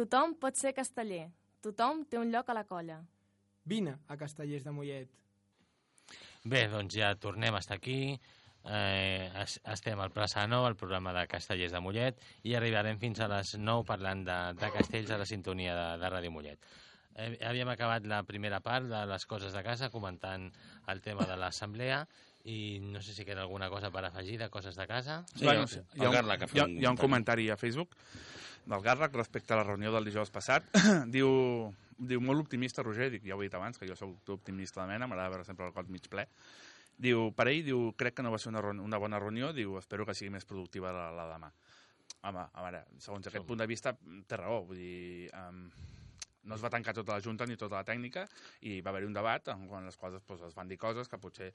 Tothom pot ser casteller. Tothom té un lloc a la colla. Vine a Castellers de Mollet. Bé, doncs ja tornem a estar aquí. Eh, es, estem al Plaça Nou, al programa de Castellers de Mollet, i arribarem fins a les 9 parlant de, de castells a la sintonia de, de Ràdio Mollet. Eh, havíem acabat la primera part de les coses de casa, comentant el tema de l'assemblea, i no sé si queda alguna cosa per afegir de coses de casa. Sí, Bueno, el, hi ha, un, hi, ha, hi ha un comentari a Facebook del Garrac respecte a la reunió del dijous passat. diu, diu molt optimista, Roger, dic, ja ho he dit abans, que jo sóc optimista de mena, m'agrada veure sempre el cot mig ple. Diu, per ell, diu, crec que no va ser una, una bona reunió, diu, espero que sigui més productiva la, la demà. Home, a veure, segons aquest punt de vista, té raó, vull dir, um, no es va tancar tota la Junta ni tota la tècnica i va haver-hi un debat en quan les coses doncs, es van dir coses que potser,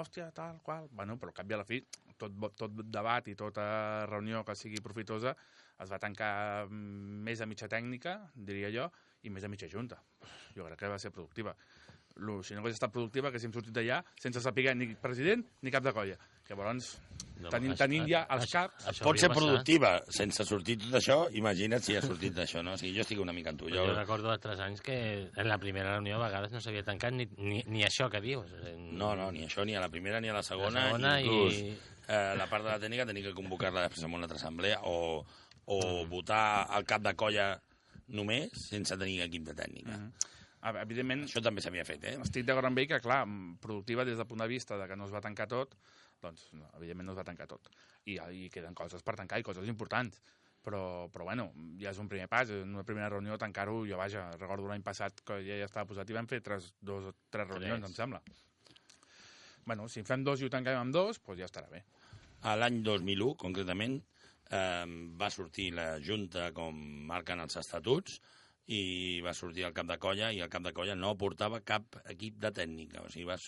hòstia, tal, qual... Bueno, però al cap i a la fi, tot, tot debat i tota reunió que sigui profitosa es va tancar mm, més a mitja tècnica, diria jo, i més a mitja junta. Jo crec que va ser productiva. Lo, si no hagués estat productiva, que hem sortit d'allà sense saber ni president ni cap de colla. Llavors, No, tenint, això- tenint ja els això- caps... això Pot ser passat. productiva sense sortir tot això, imagina't si ha sortit d'això, no? O sigui, jo estic una mica amb tu. Jo, Jo, recordo altres anys que en la primera reunió a vegades no s'havia tancat ni, ni, ni això que dius. no, no, ni això, ni a la primera ni a la segona. La segona inclús, i- eh, la part de la tècnica tenia que convocar-la després en una altra assemblea o, o votar al cap de colla només sense tenir equip de tècnica. Mhm. A veure, Evidentment, Això també s'havia fet, eh? estic d'acord amb ell que, clar, mm, productiva des del punt de vista de que no es va tancar tot, doncs, no, evidentment no es va tancar tot. I, I queden coses per tancar i coses importants. Però, però bueno, ja és un primer pas, en una primera reunió tancar-ho, jo vaja, recordo l'any passat que ja, ja estava posat i vam fer tres, dos o tres reunions, em sembla. Bueno, si en fem dos i ho tanquem amb dos, doncs ja estarà bé. A l'any 2001, concretament, eh, va sortir la Junta com marquen els estatuts i va sortir el cap de colla i el cap de colla no portava cap equip de tècnica, o sigui, va,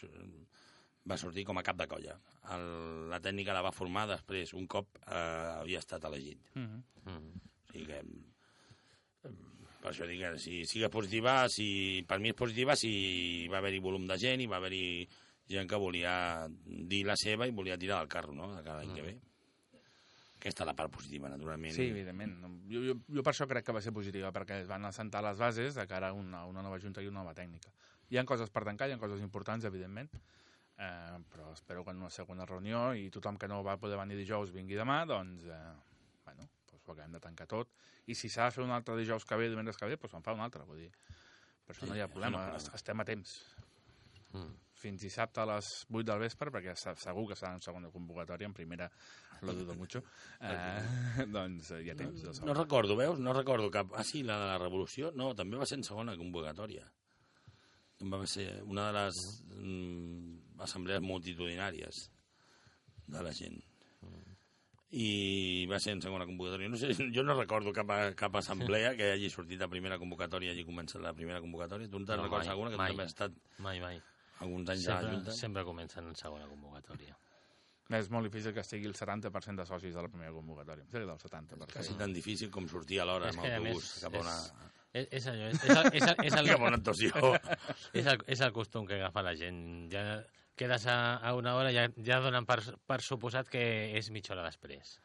va sortir com a cap de colla. El, la tècnica la va formar després, un cop eh, havia estat elegit. Mm -hmm. Mm. O sigui que, per això dic que si sigues positiva, si, per mi és positiva si va haver-hi volum de gent i va haver-hi gent que volia dir la seva i volia tirar del carro, no?, de cada any que ve. Aquesta és la part positiva, naturalment. Sí, evidentment. Jo, jo, jo per això crec que va ser positiva, perquè es van assentar les bases de cara a una, una nova junta i una nova tècnica. Hi ha coses per tancar, hi ha coses importants, evidentment, eh, però espero que en una segona reunió i tothom que no va poder venir dijous vingui demà, doncs, eh, bueno, doncs ho acabem de tancar tot. I si s'ha de fer un altre dijous que ve, divendres que ve, doncs en fa un altre, vull dir. Per això Sí, no hi ha problema, no problema. estem a temps. Mm. Fins dissabte a les 8 del vespre, perquè se- segur que serà en segona convocatòria, en primera lo dudo mucho, eh, doncs eh, hi ha temps. de No recordo, veus? No recordo cap... Ah, sí, la de la Revolució? No, també va ser en segona convocatòria. Va ser una de les mm, assemblees multitudinàries de la gent. I va ser en segona convocatòria. No sé, jo no recordo cap, cap assemblea que hagi sortit a primera convocatòria i hagi començat la primera convocatòria. Tu te'n No, recordes mai, alguna? Que mai. tu també has estat Mai, mai. Alguns anys a la Sempre, Junta. sempre comencen en segona convocatòria. És molt difícil que estigui el 70% de socis de la primera convocatòria. Seria del 70%. Quasi tan difícil com sortir a l'hora És amb autobús més, cap a una, És, és allò, és, és, el, és, el, és, el, cap a una actuació. és, el, és el costum que agafa la gent. Ja quedes a, a una hora, ja, ja donen per, per suposat que és mitja hora després.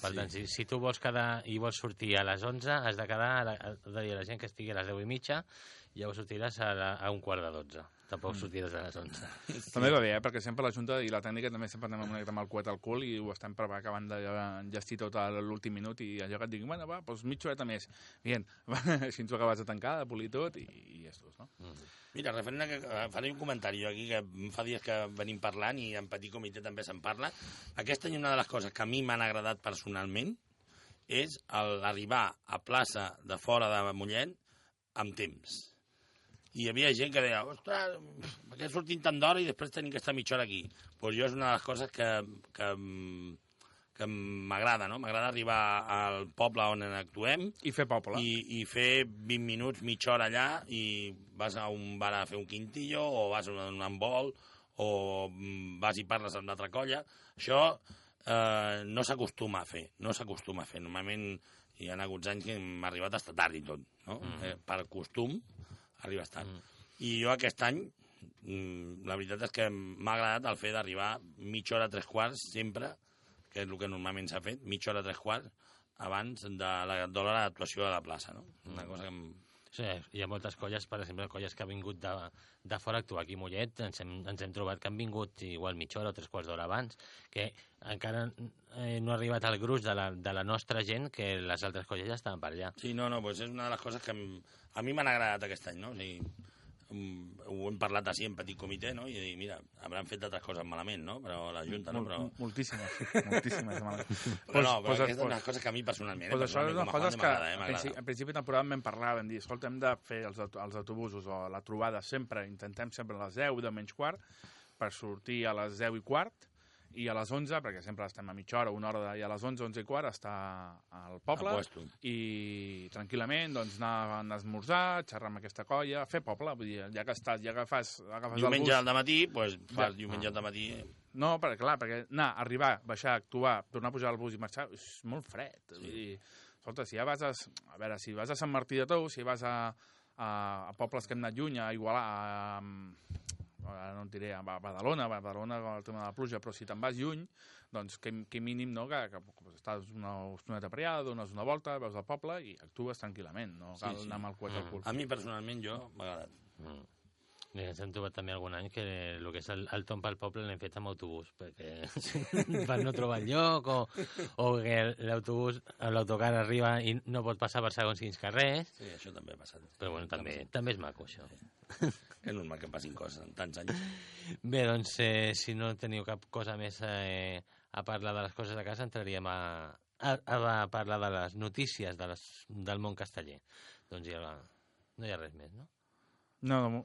Per Sí. tant, si, si tu vols quedar i vols sortir a les 11, has de quedar, a la, de dir a la gent que estigui a les 10 i mitja, i llavors sortiràs a, la, a un quart de 12. Tampoc sortiràs a les 11. També va bé, eh? perquè sempre la Junta i la tècnica també sempre anem una mica amb el coet al cul i ho estem per acabant de gestir tot a l'últim minut i allò que et diguin, bueno, va, doncs mitja horeta més. Bien, així ens ho acabes de tancar, de polir tot i, i estàs, no? Mira, referent a que eh, faré un comentari jo aquí, que fa dies que venim parlant i en petit comitè també se'n parla. Aquest any una de les coses que a mi m'han agradat personalment és el- arribar a plaça de fora de Mollet amb temps. I hi havia gent que deia, ostres, per què sortim tant d'hora i després tenim que estar mitja hora aquí? Doncs pues jo és una de les coses que, que, que m'agrada, no? M'agrada arribar al poble on actuem I fer poble. i, i fer 20 minuts, mitja hora allà i vas a un bar a fer un quintillo o vas a un envol o mm, vas i parles amb l'altra colla. Això eh, no s'acostuma a fer, no s'acostuma a fer. Normalment hi ha hagut anys que hem arribat fins tard i tot, no? Mm. Eh, per costum arribes tard. Mm. I jo aquest any, mm, la veritat és que m'ha agradat el fet d'arribar mitja hora, tres quarts, sempre, que és el que normalment s'ha fet, mitja hora, tres quarts, abans de la dòlar d'actuació a la plaça, no? Una cosa que... Sí, hi ha moltes colles, per exemple, colles que han vingut de, de fora a actuar aquí a Mollet, ens hem, ens hem trobat que han vingut igual mitja hora o tres quarts d'hora abans, que encara eh, no ha arribat al gruix de la, de la nostra gent que les altres colles ja estaven per allà. Sí, no, no, pues és una de les coses que em, a mi m'han agradat aquest any, no? O sigui, ho hem parlat així en petit comitè, no? I dic, mira, hauran fet altres coses malament, no? Però la Junta, no? Però, Mol- Moltíssimes, moltíssimes. malament. però no, però Pues- són pues- les coses que a mi personalment, Pues eh, això és una cosa que eh, a, principi, a principi de temporada vam parlar, vam dir, escolta, hem de fer els, els autobusos o la trobada sempre, intentem sempre a les 10 de menys quart, per sortir a les 10 i quart, i a les 11, perquè sempre estem a mitja hora, una hora, de, i a les 11, 11 i quart, està al poble, Al i tranquil·lament doncs, anar, anar a esmorzar, xerrar amb aquesta colla, fer poble, vull dir, ja que estàs, ja agafes, agafes Diumenge el al bus... matí, pues, fas Ja. diumenge al matí... No, perquè, clar, perquè anar, arribar, baixar, actuar, tornar a pujar al bus i marxar, és molt fred. Sí. Vull dir, escolta, si ja vas a... A veure, si vas a Sant Martí de Tous, si vas a, a, a pobles que hem anat lluny, a Igualà, a, a, no et diré, a Badalona, a Badalona amb el tema de la pluja, però si te'n vas lluny, doncs que, que mínim, no?, que, que, que estàs una estoneta per allà, dones una volta, veus el poble i actues tranquil·lament, no cal Sí, sí. anar amb el coet al cul. A mi, personalment, jo m'ha agradat. Mm. Ens hem trobat també algun any que el que és el, el tomb pel poble l'hem fet amb autobús, perquè per no trobar el lloc, o, o que l'autobús, l'autocar arriba i no pot passar per segons quins carrers, Sí, això també ha passat. però bueno, també, també és maco, això. És normal que passin coses en tants anys. Bé, doncs, eh, si no teniu cap cosa més eh, a parlar de les coses de casa, entraríem a, a, a parlar de les notícies de les, del món casteller. Doncs ja, no hi ha res més, no? No, no,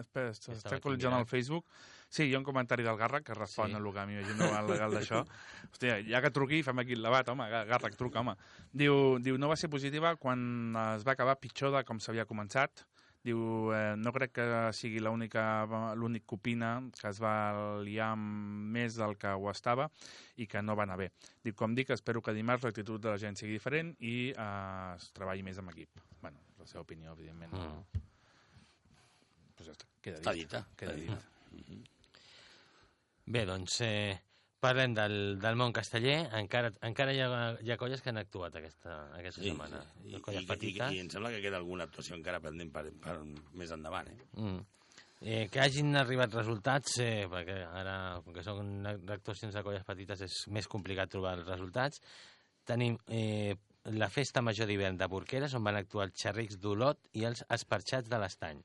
espera, estic mirant. al Facebook. Sí, hi ha un comentari del Garrac que respon Sí. a el que m'imagino al legal d'això. Hòstia, ja que truqui, fem aquí el debat, home, Ga- Garrac, truca, home. Diu, diu, no va ser positiva quan es va acabar pitjor de com s'havia començat. Diu, eh, no crec que sigui l'única l'únic que opina que es va liar més del que ho estava i que no va anar bé. Diu, com dic, espero que dimarts l'actitud de la gent sigui diferent i eh, es treballi més amb equip. Bueno, la seva opinió, evidentment, no. Mm. Pues ja està, queda dit. Està dita. Queda dit. Bé, doncs eh, parlem del, del món casteller. Encara, encara hi, ha, hi ha colles que han actuat aquesta, aquesta Sí, setmana. sí. I, Les i, colles i, petites. I, em sembla que queda alguna actuació encara pendent per, per més endavant, eh? Mm. Eh, que hagin arribat resultats, eh, perquè ara, com que són actuacions de colles petites, és més complicat trobar els resultats. Tenim eh, la festa major d'hivern de Porqueres, on van actuar els xerrics d'Olot i els esparxats de l'Estany.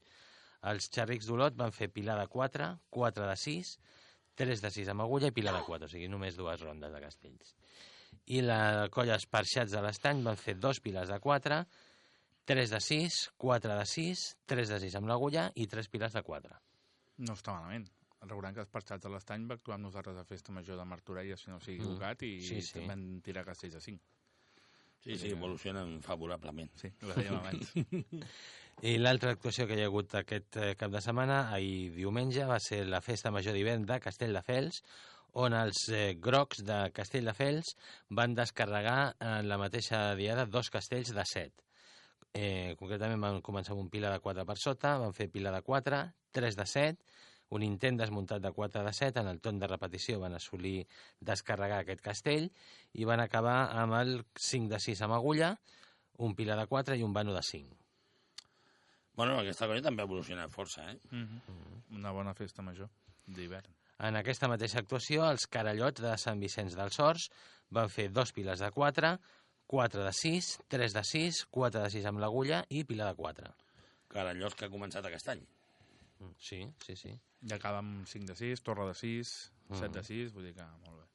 Els xerrics d'Olot van fer pilar de 4, 4 de 6, 3 de 6 amb agulla i pilar de 4, o sigui, només dues rondes de castells. I la colla esparxats de l'Estany van fer dos pilars de 4, 3 de 6, 4 de 6, 3 de 6 amb l'agulla i 3 pilars de 4. No està malament. Recordem que els Parxats de l'Estany va actuar amb nosaltres a Festa Major de Martorella, si no sigui Mm. equivocat, i Sí, sí. van tirar castells de 5. Sí, sí, evolucionen favorablement. Sí, ho dèiem abans. I l'altra actuació que hi ha hagut aquest eh, cap de setmana, ahir diumenge, va ser la festa major d'hivern de Castelldefels, on els eh, grocs de Castelldefels van descarregar en la mateixa diada dos castells de 7. Eh, concretament van començar amb un pilar de 4 per sota, van fer pilar de 4, 3 de 7, un intent desmuntat de 4 de 7, en el torn de repetició van assolir descarregar aquest castell i van acabar amb el 5 de 6 amb agulla, un pilar de 4 i un vano de 5. Bueno, aquesta colla també ha evolucionat força, eh? Mm -hmm. Una bona festa major d'hivern. En aquesta mateixa actuació, els carallots de Sant Vicenç dels Horts van fer dos piles de 4, 4 de 6, 3 de 6, 4 de 6 amb l'agulla i pilar de 4. Carallós que ha començat aquest any. Mm, Sí, sí, sí. I acaba amb 5 de 6, torre de 6, 7 Mm. de 6, vull dir que molt bé.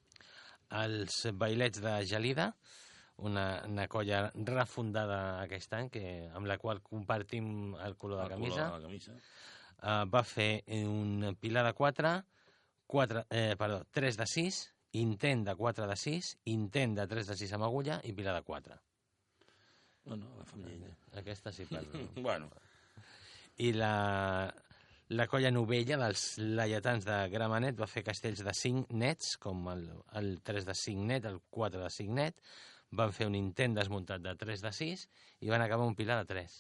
Els bailets de Gelida, una, una colla refundada aquest any, que, amb la qual compartim el color de El camisa, color de la camisa. uh, va fer un pilar de 4, 4 eh, perdó, 3 de 6, intent de 4 de 6, intent de 3 de 6 amb agulla i pilar de 4. No, no, la família. Aquesta sí, per... bueno, I la, la colla novella dels laietans de Gramenet va fer castells de 5 nets, com el, el 3 de 5 net, el 4 de 5 net, van fer un intent desmuntat de 3 de 6 i van acabar un pilar de 3.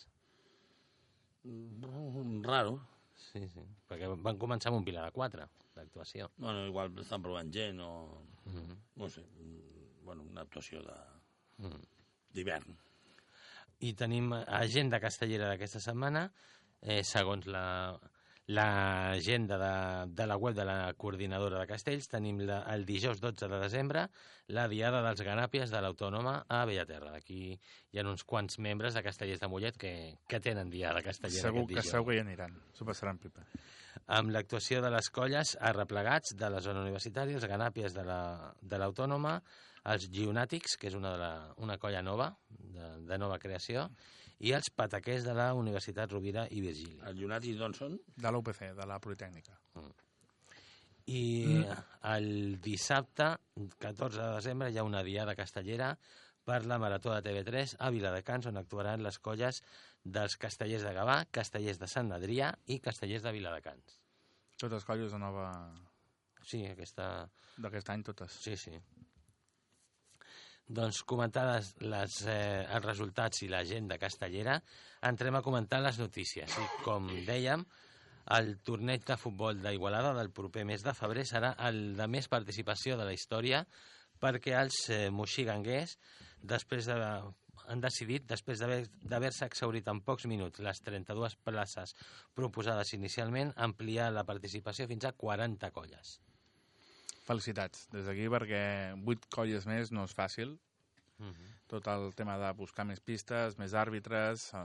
mm, raro. Sí, sí, perquè van començar amb un pilar de 4 d'actuació. Bueno, igual estan provant gent o... Mm -hmm. No sé, mm, bueno, una actuació de... Mm. d'hivern. I tenim agenda castellera d'aquesta setmana, eh, segons la l'agenda de, de la web de la coordinadora de Castells, tenim la, el dijous 12 de desembre la Diada dels Ganàpies de l'Autònoma a Bellaterra. Aquí hi ha uns quants membres de Castellers de Mollet que, que tenen Diada castellera Segur que, segur que hi aniran. S'ho passaran pipa. amb l'actuació de les colles arreplegats de la zona universitària, els ganàpies de la- de l'Autònoma, els Gionàtics, que és una, de la, una colla nova, de, de nova creació, i els pataquers de la Universitat Rovira i Virgili. Els Llunats d'on són? De la UPC, de la Politècnica. I el dissabte, 14 de desembre, hi ha una diada castellera per la Marató de TV3 a Viladecans, on actuaran les colles dels castellers de Gavà, castellers de Sant Adrià i castellers de Viladecans. Totes colles de nova... Sí, aquesta... D'aquest any, totes. Sí, sí. Doncs comentades les, eh, els resultats i l'agenda castellera, entrem a comentar les notícies. I com dèiem, el torneig de futbol d'Igualada del proper mes de febrer serà el de més participació de la història perquè els eh, moxiganguers després de, han decidit, després d'haver- d'haver-se exhaurit en pocs minuts les 32 places proposades inicialment, ampliar la participació fins a 40 colles. Felicitats des d'aquí perquè vuit colles més no és fàcil. Uh -huh. Tot el tema de buscar més pistes, més àrbitres, eh,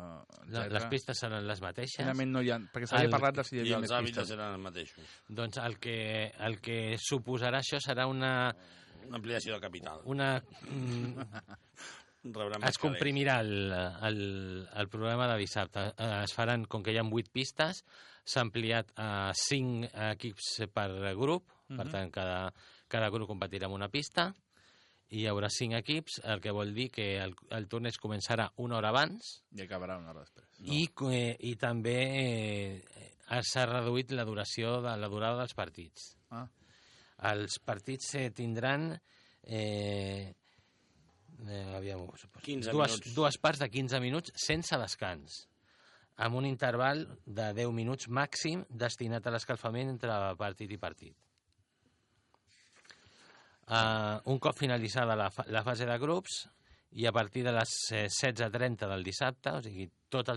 La, etc. les pistes seran les mateixes. Finalment no hi ha... Perquè s'havia El- parlat de si hi I havia els més pistes. eren els mateixos. Doncs el que, el que suposarà això serà una... Una ampliació de capital. una mm, es comprimirà el, el, el programa de dissabte. Eh, Es faran, com que hi ha 8 pistes, s'ha ampliat a 5 equips per grup, per Mhm. tant, cada, cada grup competirà en una pista, i hi haurà 5 equips, el que vol dir que el, el torneig començarà una hora abans, I acabarà una hora després. no. i, eh, i també eh, s'ha reduït la duració de la durada dels partits. Ah. Els partits eh, tindran eh, eh, aviam, ho suposo, 15 dues, minuts. dues parts de 15 minuts sense descans, amb un interval de 10 minuts màxim destinat a l'escalfament entre partit i partit. Uh, un cop finalitzada la, fa la fase de grups i a partir de les eh, 16.30 del dissabte, o sigui, tota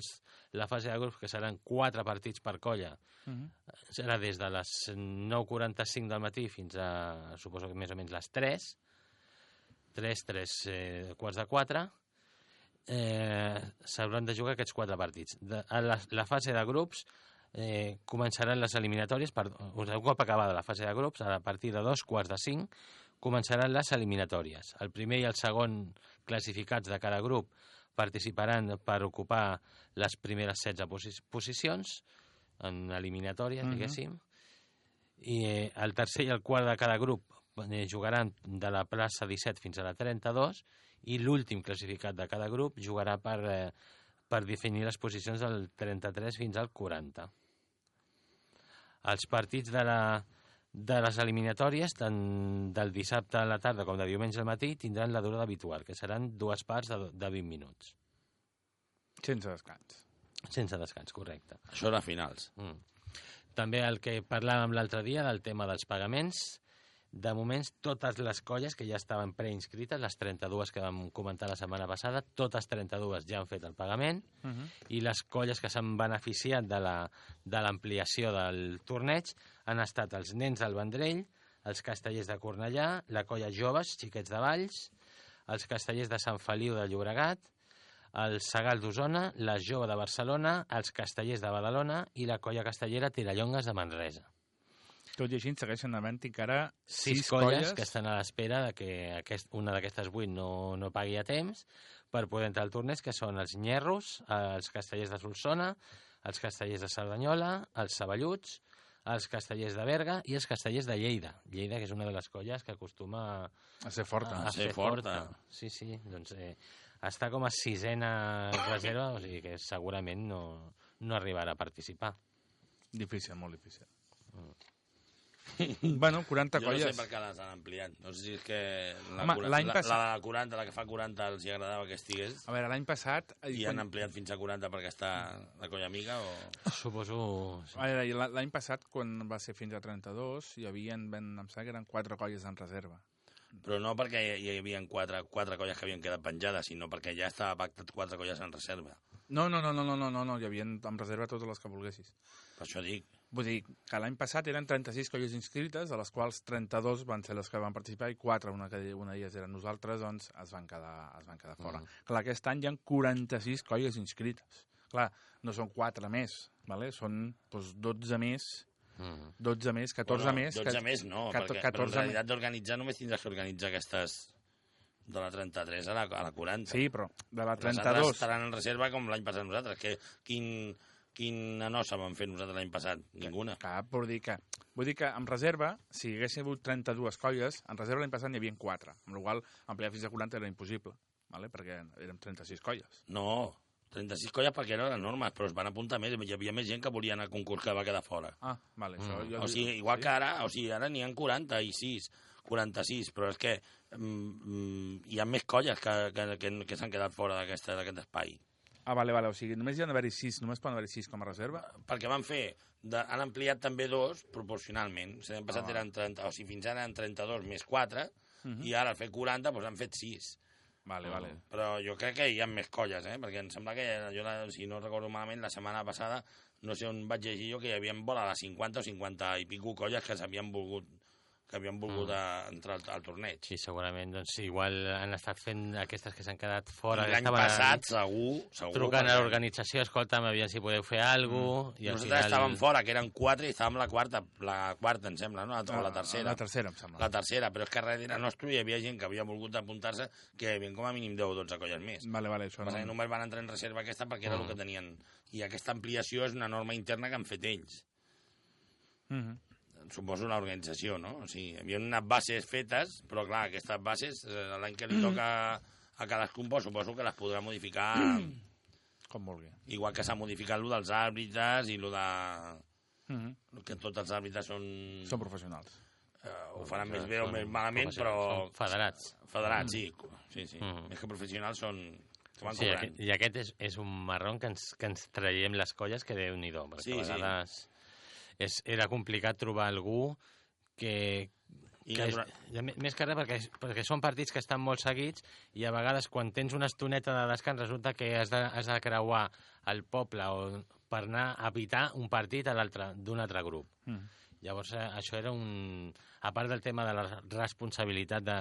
la fase de grups, que seran quatre partits per colla, Mhm. serà des de les 9.45 del matí fins a, suposo que més o menys les 3, 3, 3, eh, quarts de 4, eh, s'hauran de jugar aquests quatre partits. De, a la, la fase de grups eh, començaran les eliminatòries, per, un cop acabada la fase de grups, a partir de dos quarts de 5, començaran les eliminatòries. El primer i el segon classificats de cada grup participaran per ocupar les primeres 16 posi posicions en eliminatòries, Mhm. diguéssim, i eh, el tercer i el quart de cada grup eh, jugaran de la plaça 17 fins a la 32 i l'últim classificat de cada grup jugarà per, eh, per definir les posicions del 33 fins al 40. Els partits de, la, de les eliminatòries, tant del dissabte a la tarda com de diumenge al matí, tindran la durada habitual, que seran dues parts de, de 20 minuts. Sense descans. Sense descans, correcte. Això era finals. Mm. També el que parlàvem l'altre dia del tema dels pagaments. De moments, totes les colles que ja estaven preinscrites, les 32 que vam comentar la setmana passada, totes 32 ja han fet el pagament Uh -huh. i les colles que s'han beneficiat de la- de l'ampliació del torneig han estat els nens del Vendrell, els castellers de Cornellà, la colla joves, xiquets de Valls, els castellers de Sant Feliu de Llobregat, el Segal d'Osona, la Jove de Barcelona, els castellers de Badalona i la colla castellera Tirallongues de Manresa. Tot i així segueixen havent encara Sis, sis colles, colles que estan a l'espera de que aquest, una d'aquestes vuit no, no pagui a temps per poder entrar al torneig, que són els Nyerros, els castellers de Solsona, els castellers de Cerdanyola, els Saballuts, els castellers de Berga i els castellers de Lleida. Lleida, que és una de les colles que acostuma a ser forta. a ser ser forta. forta. Sí, sí, doncs eh, està com a sisena reserva, o sigui que segurament no, no arribarà a participar. Difícil, molt difícil. bueno, 40 Jo no colles. sé per què les han ampliat. No sé si és que la, Home, cura- l'any la, passat- la de 40, la que fa 40, els hi agradava que estigués A veure, l'any passat... i quan- han ampliat fins a 40 perquè està la colla amiga o... Suposo... A veure, l'any passat, quan va ser fins a 32, hi havia, ben, em sembla que eren quatre colles en reserva. però no perquè hi hi havia quatre, quatre colles que havien quedat penjades, sinó perquè ja estava pactat quatre colles en reserva. No, no, no, no, no, no, no, no, hi havia en reserva totes les que volguessis. Per això dic. Vull dir que l'any passat eren 36 colles inscrites, de les quals 32 van ser les que van participar i 4, una, que, una d'elles eren nosaltres, doncs es van quedar, es van quedar fora. Mm. Clar, aquest any hi ha 46 colles inscrites. Clar, no són 4 més, vale? són doncs, 12 més, Mm. 12 més, 14 Bueno, més... 12 més no, cator- perquè, però en 14 realitat d'organitzar només tindràs que organitzar aquestes de la 33 a la, a la 40. Sí, però de la Les altres 32... estaran en reserva com l'any passat nosaltres. Que, quin, quina nosa vam fer nosaltres l'any passat? Ninguna. Cap, vull dir que, vull dir que en reserva, si hi haguessin hagut 32 colles, en reserva l'any passat n'hi havia 4, amb la qual ampliar fins a 40 era impossible, vale? perquè érem 36 colles. No, 36 colles perquè eren les normes, però es van apuntar més. Hi havia més gent que volia anar a concurs que va quedar fora. Ah, vale, això... Mm. Jo, O sigui, igual que ara, o sigui, ara n'hi ha 46, 46, però és que mm, hi ha més colles que, que, que, que s'han quedat fora d'aquest espai. Ah, vale, vale, o sigui, només hi ha d'haver-hi 6, només poden haver-hi 6 com a reserva? Perquè van fer, de, han ampliat també dos proporcionalment. O sigui, l'any passat Ah. eren 30, o sigui, fins ara eren 32 més 4, Mhm. i ara al fer 40 doncs han fet 6. Vale, vale. Però jo crec que hi ha més colles, eh? perquè em sembla que, jo, la, si no recordo malament, la setmana passada, no sé on vaig llegir jo, que hi havia vora les 50 o 50 i pico colles que s'havien volgut que havien volgut Mm. a, entrar al, al torneig. Sí, segurament, doncs igual han estat fent aquestes que s'han quedat fora. I que L'any passat, segur, segur. Trucant a l'organització, escolta'm, aviam si podeu fer alguna cosa. I al Nosaltres final... estàvem fora, que eren quatre, i estàvem la quarta, la quarta, em sembla, no? O la tercera. Ah, La tercera, em sembla. La tercera, però és que darrere nostre hi havia gent que havia volgut apuntar-se que hi havia com a mínim 10 o 12 colles més. Vale, vale, això No. no... Només van entrar en reserva aquesta perquè era Mm. el que tenien. I aquesta ampliació és una norma interna que han fet ells. Mhm. Suposo l'organització, no? O sigui, hi havia unes bases fetes, però clar, aquestes bases, eh, l'any que li toca a cadascun, doncs, suposo que les podrà modificar Com vulgui. igual que s'ha modificat lo dels àrbitres i lo de... Mhm. que tots els àrbitres són... Són professionals. eh, ho faran més bé o més malament, però Són federats. federats, sí. Sí, sí. Mm. Més que professionals són... Sí, I aquest és, és un marrón que ens, que ens traiem les colles que déu-n'hi-do, perquè Sí, a sí. És, era complicat trobar algú que, I que és, més- que res perquè, perquè són partits que estan molt seguits i a vegades quan tens una estoneta de descans resulta que has de, has de creuar el poble o, per anar a evitar un partit a l'altre d'un altre grup. Mhm. Llavors, eh, això era un... A part del tema de la responsabilitat de,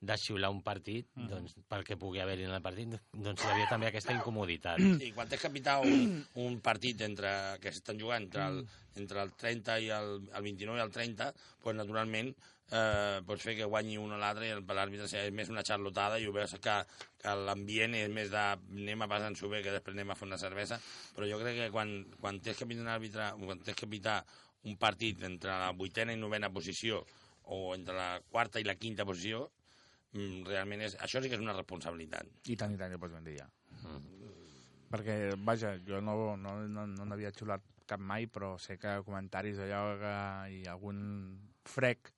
de xiular un partit, doncs, pel que pugui haver-hi en el partit, doncs hi havia també aquesta incomoditat. Sí, quan tens que pitar un, un partit entre, que s'estan jugant entre el, entre el 30 i el, el 29 i el 30, doncs naturalment eh, pots fer que guanyi un o l'altre i l'àrbitre és més una xarlotada i ho veus que, que l'ambient és més de anem a passar-nos-ho bé que després anem a fer una cervesa, però jo crec que quan, quan tens que pitar un àrbitre, quan tens que pitar un partit entre la vuitena i novena posició o entre la quarta i la quinta posició, mm, realment és, això sí que és una responsabilitat. I tant, i tant, que pots ben dir ja. Mm. Perquè, vaja, jo no, no, no, no n'havia xulat cap mai, però sé que comentaris allò que ha algun frec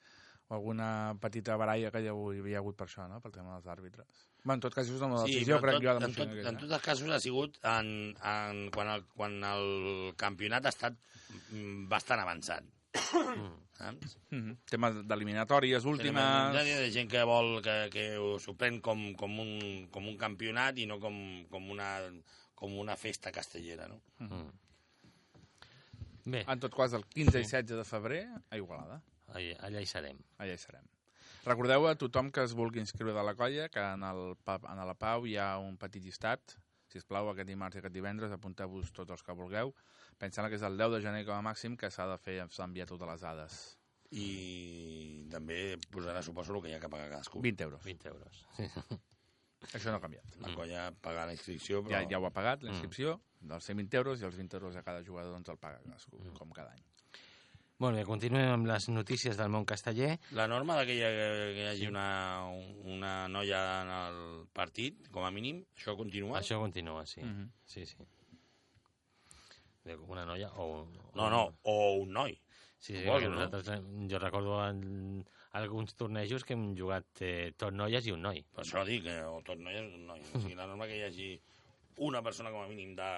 alguna petita baralla que hi ha- hi havia hagut per això, no?, pel tema dels àrbitres. Bé, en tot cas, és una decisió, però crec tot, jo, de en, tot, moció en tots els casos ha sigut en, en, quan, el, quan el campionat ha estat mm, bastant avançat. Saps? Mhm. Tema d'eliminatòries últimes... Hi ha gent que vol que, que s'ho pren com, com, un, com un campionat i no com, com, una, com una festa castellera, no? Mm. Bé, En tot cas, el 15 i 16 de febrer, a Igualada. Allà, allà hi serem. Allà hi serem. Recordeu a tothom que es vulgui inscriure de la colla que en, el, en la Pau hi ha un petit llistat. Si us plau, aquest dimarts i aquest divendres apunteu-vos tots els que vulgueu. Pensant que és el 10 de gener com a màxim que s'ha de fer, s'ha d'enviar totes les dades. I també posarà, suposo, el que hi ha que pagar cadascú. 20 euros. 20 euros. Sí. Això no ha canviat. La colla pagar la inscripció, Ja, però... ja ho ha pagat, la inscripció, dels 120 euros, i els 20 euros a cada jugador doncs el paga cadascú, com cada any. Molt bé, continuem amb les notícies del món casteller. La norma de que hi, ha, que hi hagi una, una noia en el partit, com a mínim, això continua? Això continua, sí. Mhm. Sí, sí. Bé, Una noia o... No, no, o un noi. Sí, sí, perquè no? eh, jo recordo en alguns tornejos que hem jugat eh, tot noies i un noi. Per això dic que o tot noi és un noi. O sigui, la norma que hi hagi una persona com a mínim de...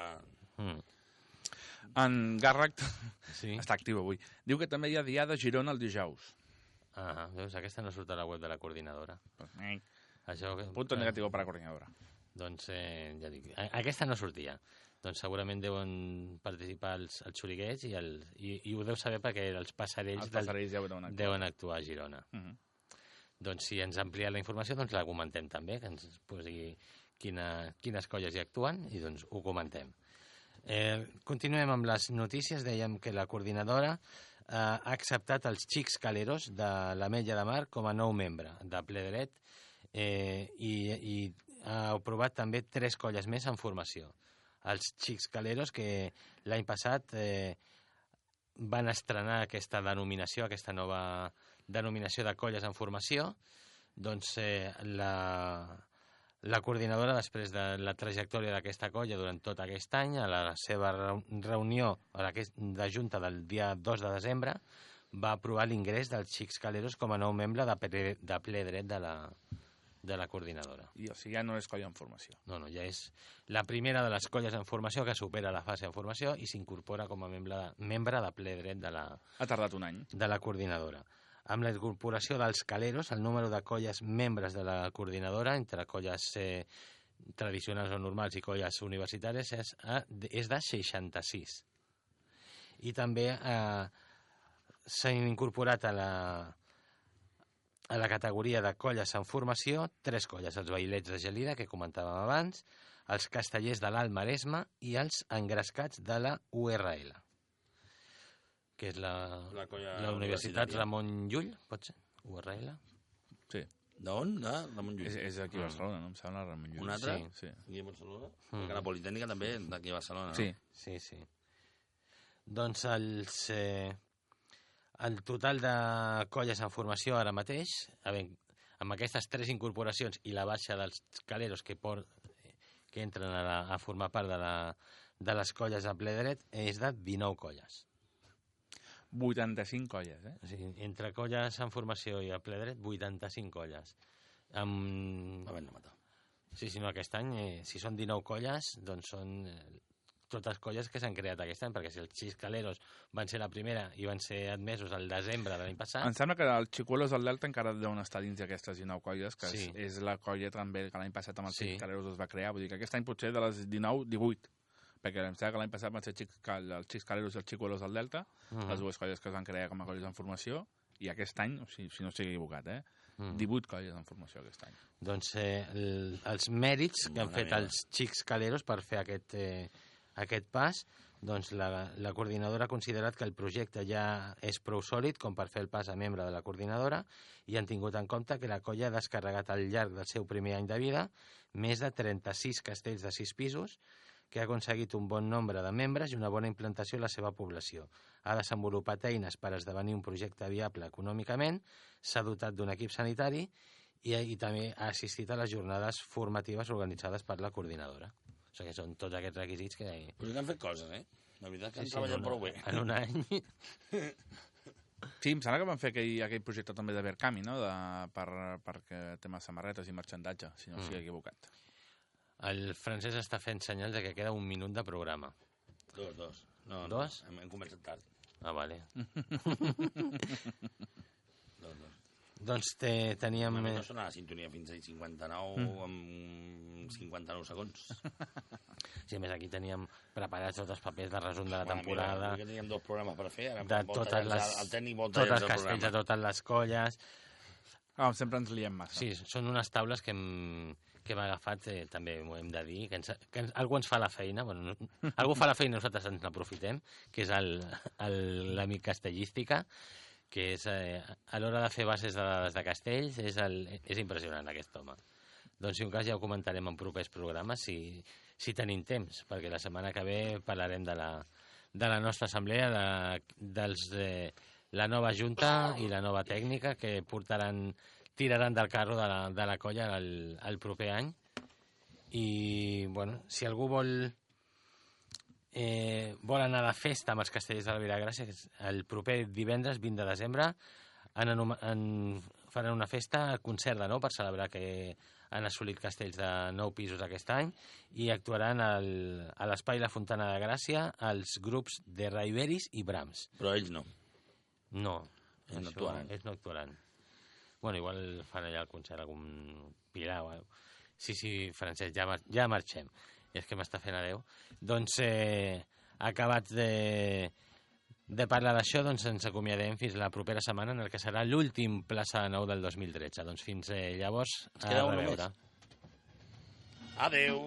Mm. En Gàrrec Sí. està actiu avui. Diu que també hi ha diada a Girona el dijous. Ah, veus, aquesta no surt a la web de la coordinadora. Eh, Això, Punto negativo para coordinadora. Doncs, eh, ja dic, aquesta no sortia. Doncs segurament deuen participar els, els xuriguets i, el, i, i ho deu saber perquè els passarells, Els passarells ja ho deuen actuar. deuen actuar a Girona. Mhm. Doncs si ens amplia la informació, doncs la comentem també, que ens posi quina, quines colles hi actuen i doncs ho comentem. Eh, continuem amb les notícies. Dèiem que la coordinadora eh, ha acceptat els xics caleros de l'Ametlla de Mar com a nou membre de ple dret eh, i, i ha aprovat també tres colles més en formació. Els xics caleros que l'any passat eh, van estrenar aquesta denominació, aquesta nova denominació de colles en formació, doncs eh, la, la coordinadora, després de la trajectòria d'aquesta colla durant tot aquest any, a la seva reu- reunió a de Junta del dia 2 de desembre, va aprovar l'ingrés dels Xics Caleros com a nou membre de ple, de ple dret de la, de la coordinadora. I o sigui, ja no és colla en formació. No, no, ja és la primera de les colles en formació que supera la fase en formació i s'incorpora com a membre de, membre de ple dret de la, Ha tardat un any. de la coordinadora. Amb la incorporació dels caleros, el número de colles membres de la coordinadora, entre colles eh, tradicionals o normals i colles universitàries, és, a, és de 66. I també eh, s'han incorporat a la, a la categoria de colles en formació tres colles, els bailets de Gelida, que comentàvem abans, els castellers de l'Alt Maresme i els engrescats de la URL que és la, La colla la Universitat. Ramon Llull, pot ser? URL? Sí. D'on? De Ramon Llull. És, és aquí a Barcelona, no? Em sembla Ramon Llull. Un altre? Sí. Aquí a Barcelona? Mm. La Politècnica també d'aquí a Barcelona. Sí. Sí, sí. Doncs els, eh, el total de colles en formació ara mateix, a veure, amb aquestes tres incorporacions i la baixa dels caleros que, por, que entren a, la, a formar part de, la, de les colles a ple dret, és de 19 colles. 85 colles, eh? O sigui, entre colles en formació i a ple dret, 85 colles. Amb, A veure, no matar. Sí, sí, no, aquest any, eh, si són 19 colles, doncs són eh, totes colles que s'han creat aquest any, perquè si els Xiscaleros van ser la primera i van ser admesos al desembre de l'any passat, Em sembla que els Xicuelos del Delta encara deuen estar dins d'aquestes 19 colles, que Sí. és, és la colla també que l'any passat amb els Sí. sí. Caleros es va crear. Vull dir que aquest any potser de les 19, 18. Perquè em sembla que l'any passat van ser Xic, els Xics Caleros i els Xicuelos del Delta, Mhm. les dues colles que es van crear com a colles en formació, i aquest any, o sigui, si no estic equivocat, eh? Mhm. 18 colles en formació aquest any. doncs eh, el, els mèrits que han fet meva. els xics caleros per fer aquest, eh, aquest pas, doncs la, la coordinadora ha considerat que el projecte ja és prou sòlid com per fer el pas a membre de la coordinadora i han tingut en compte que la colla ha descarregat al llarg del seu primer any de vida més de 36 castells de 6 pisos que ha aconseguit un bon nombre de membres i una bona implantació a la seva població. Ha desenvolupat eines per esdevenir un projecte viable econòmicament, s'ha dotat d'un equip sanitari i, i també ha assistit a les jornades formatives organitzades per la coordinadora. O sigui, són tots aquests requisits que... Però sí que han fet coses, eh? La veritat que han en treballat un- prou bé. En un any... Sí, em sembla que van fer aquell, aquell projecte també de Verkami, no? De, per, perquè tema samarretes i marxandatge, si no Mm. estic equivocat. El francès està fent senyals de que queda un minut de programa. Dos, dos. No, Dos? No, hem, hem començat tard. Ah, vale. Dos, dos. Doncs te, teníem... Mi eh, no sona la sintonia fins a 59 mm. amb 59 segons. Sí, a més, aquí teníem preparats tots els papers de resum de la Mare temporada, que teníem dos programes per fer, ara de totes les, el tècnic vol tots els castells de totes les colles. Ah, sempre ens liem massa. Sí, són unes taules que hem, que hem agafat, eh, també m'ho hem de dir, que, ens, que ens, algú ens fa la feina, bueno, no, algú fa la feina i nosaltres ens n'aprofitem, que és l'amic castellística, que és, eh, a l'hora de fer bases de dades de castells, és, el, és impressionant aquest home. Doncs si un cas ja ho comentarem en propers programes, si, si tenim temps, perquè la setmana que ve parlarem de la, de la nostra assemblea, de, dels, eh, la nova junta i la nova tècnica que portaran, tiraran del carro de la, de la colla el, el proper any. I, bueno, si algú vol eh, vol anar de festa amb els castellers de la Vilagràcia, el proper divendres 20 de desembre, en, en, faran una festa, concert de nou, per celebrar que han assolit castells de nou pisos aquest any i actuaran al, a l'Espai La Fontana de Gràcia els grups de Raiberis i Brahms. Però ells no. No, És Això Nocturant. És Nocturant. Bueno, igual fan allà el concert algun pilar o alguna cosa. Sí, sí, Francesc, ja, mar ja marxem. I és que m'està fent adeu. Doncs, eh, acabats de, de parlar d'això, doncs ens acomiadem fins la propera setmana en el que serà l'últim plaça nou del 2013. Doncs fins eh, llavors, a reveure. Adeu.